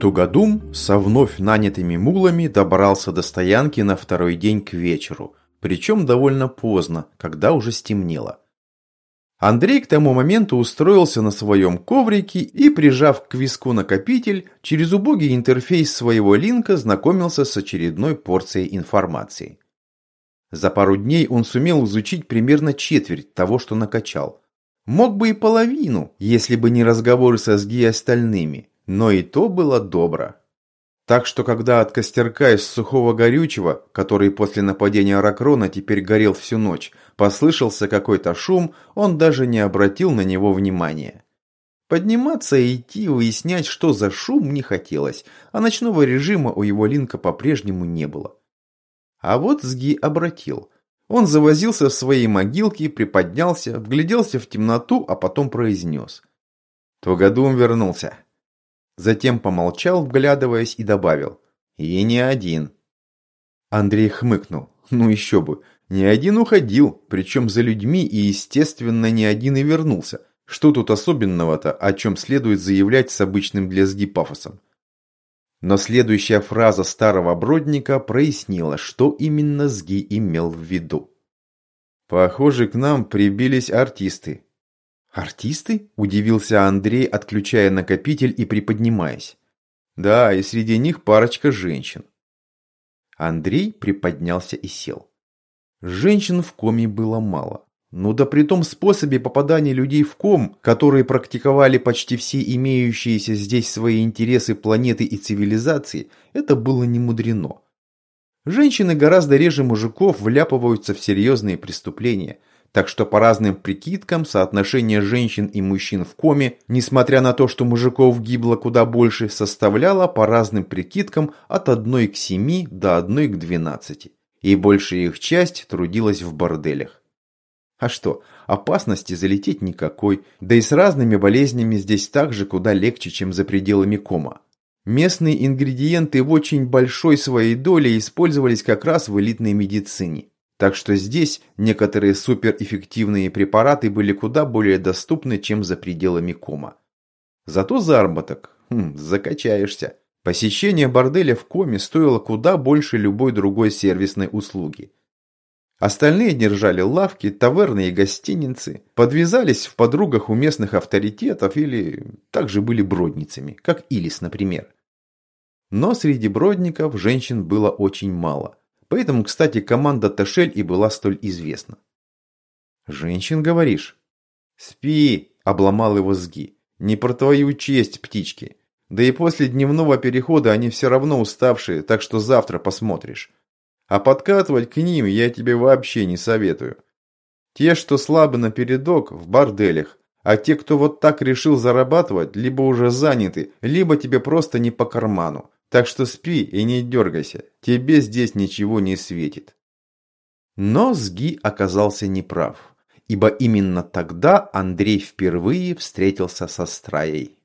Тугодум со вновь нанятыми мулами добрался до стоянки на второй день к вечеру, причем довольно поздно, когда уже стемнело. Андрей к тому моменту устроился на своем коврике и, прижав к виску накопитель, через убогий интерфейс своего линка знакомился с очередной порцией информации. За пару дней он сумел изучить примерно четверть того, что накачал. Мог бы и половину, если бы не разговоры со СГИ остальными, но и то было добро. Так что когда от костерка из сухого горючего, который после нападения Ракрона теперь горел всю ночь, послышался какой-то шум, он даже не обратил на него внимания. Подниматься и идти выяснять, что за шум, не хотелось, а ночного режима у его линка по-прежнему не было. А вот Сги обратил. Он завозился в своей могилке, приподнялся, вгляделся в темноту, а потом произнес. Тугодум вернулся. Затем помолчал, вглядываясь, и добавил. И не один. Андрей хмыкнул. Ну еще бы. Не один уходил, причем за людьми, и, естественно, не один и вернулся. Что тут особенного-то, о чем следует заявлять с обычным для СГИ пафосом? Но следующая фраза старого бродника прояснила, что именно Сги имел в виду. «Похоже, к нам прибились артисты». «Артисты?» – удивился Андрей, отключая накопитель и приподнимаясь. «Да, и среди них парочка женщин». Андрей приподнялся и сел. Женщин в коме было мало. Но да при том способе попадания людей в ком, которые практиковали почти все имеющиеся здесь свои интересы планеты и цивилизации, это было не мудрено. Женщины гораздо реже мужиков вляпываются в серьезные преступления, так что по разным прикидкам соотношение женщин и мужчин в коме, несмотря на то, что мужиков гибло куда больше, составляло по разным прикидкам от 1 к 7 до 1 к 12. И большая их часть трудилась в борделях. А что, опасности залететь никакой, да и с разными болезнями здесь также куда легче, чем за пределами кома. Местные ингредиенты в очень большой своей доле использовались как раз в элитной медицине. Так что здесь некоторые суперэффективные препараты были куда более доступны, чем за пределами кома. Зато заработок, хм, закачаешься. Посещение борделя в коме стоило куда больше любой другой сервисной услуги. Остальные держали лавки, таверны и гостиницы, подвязались в подругах у местных авторитетов или также были бродницами, как Илис, например. Но среди бродников женщин было очень мало. Поэтому, кстати, команда Ташель и была столь известна. «Женщин, говоришь?» «Спи!» – обломал его Сги. «Не про твою честь, птички. Да и после дневного перехода они все равно уставшие, так что завтра посмотришь. А подкатывать к ним я тебе вообще не советую. Те, что слабы на передок, в борделях, а те, кто вот так решил зарабатывать, либо уже заняты, либо тебе просто не по карману. Так что спи и не дергайся, тебе здесь ничего не светит. Но Сги оказался неправ, ибо именно тогда Андрей впервые встретился со Страей.